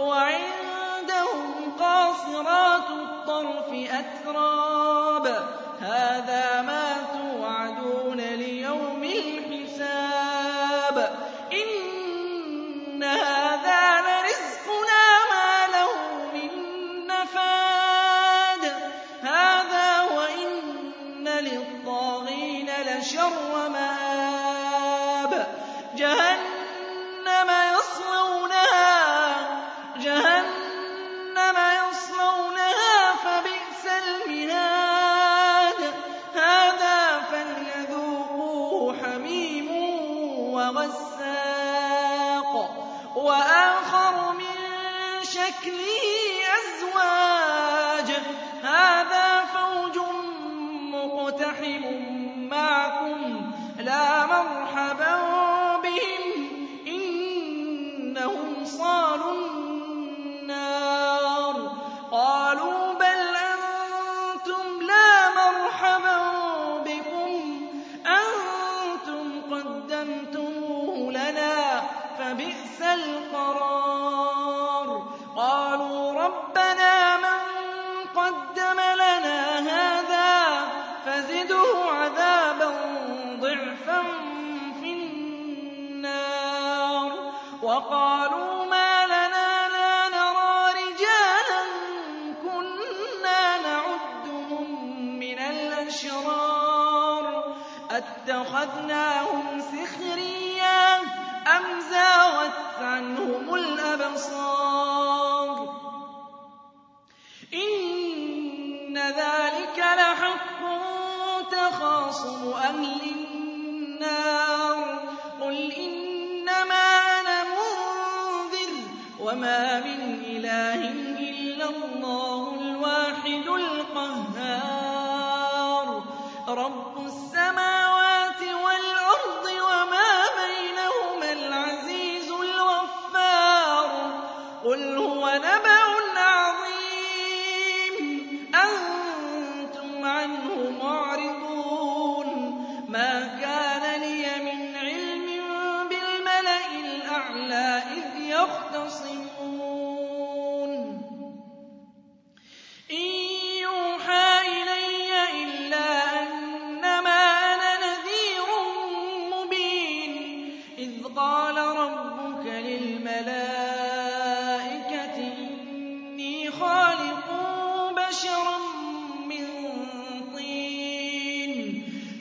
وعندهم قاصرات الطرف أتراب. هذا ما تکلیف أَخَذْنَاهُمْ سِخْرِيًّا أَمْ زَاغَتْ عَنْهُمُ الْأَبْصَارُ إِنَّ ذَلِكَ لَحَقٌّ تَخَاصُمُ أَهْلِ النَّارِ قُلْ إِنَّمَا أَنَا مُنذِرٌ وَمَا مِنْ إِلَٰهٍ إِلَّا اللَّهُ الْوَاحِدُ الْقَهَّارُ رَبُّ السَّمَاوَاتِ هُوَ نَبَأٌ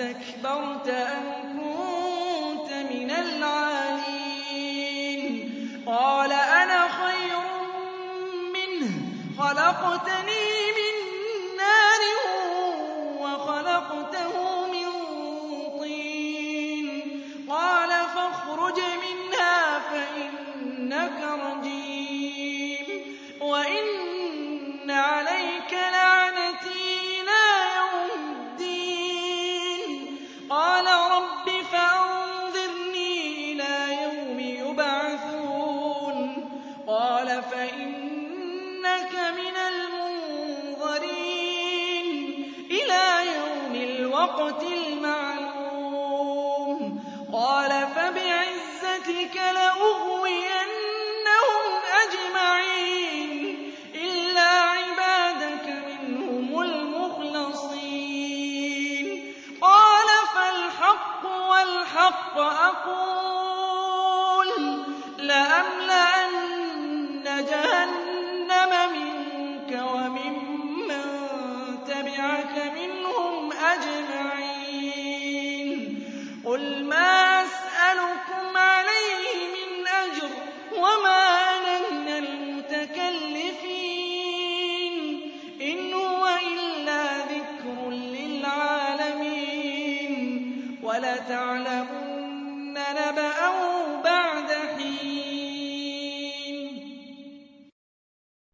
اسْتَكْبَرْتَ أَمْ كُنتَ مِنَ الْعَالِينَ قَالَ أَنَا خَيْرٌ مِّنْهُ خَلَقْتَنِي Qu'en est-il?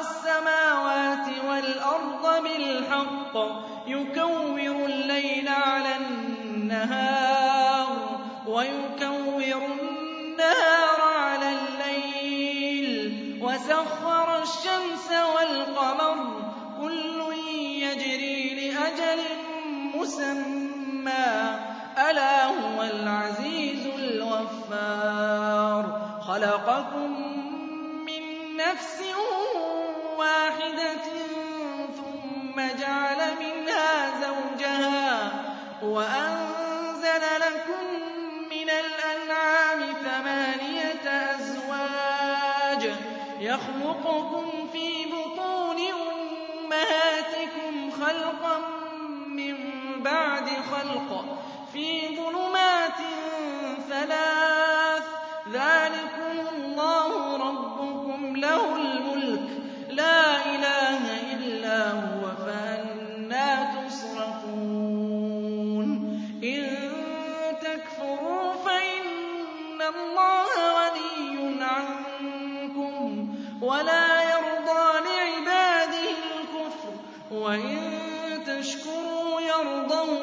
السَّمَاوَاتِ وَالْأَرْضَ بِالْحَقِّ يُكَوِّرُ اللَّيْلَ عَلَى النَّهَارِ وَيُكَوِّرُ النَّهَارَ عَلَى اللَّيْلِ وَسَخَّرَ الشَّمْسَ وَالْقَمَرَ كُلٌّ يَجْرِي لِأَجَلٍ مُّسَمًّى أَلَا هُوَ الْعَزِيزُ الْغَفَّارُ. خَلَقَكُم مِّن نَّفْسٍ وَأَنزَلَ لَكُم مِّنَ الْأَنْعَامِ ثَمَانِيَةَ أَزْوَاجٍ يَخْلُقُكُمْ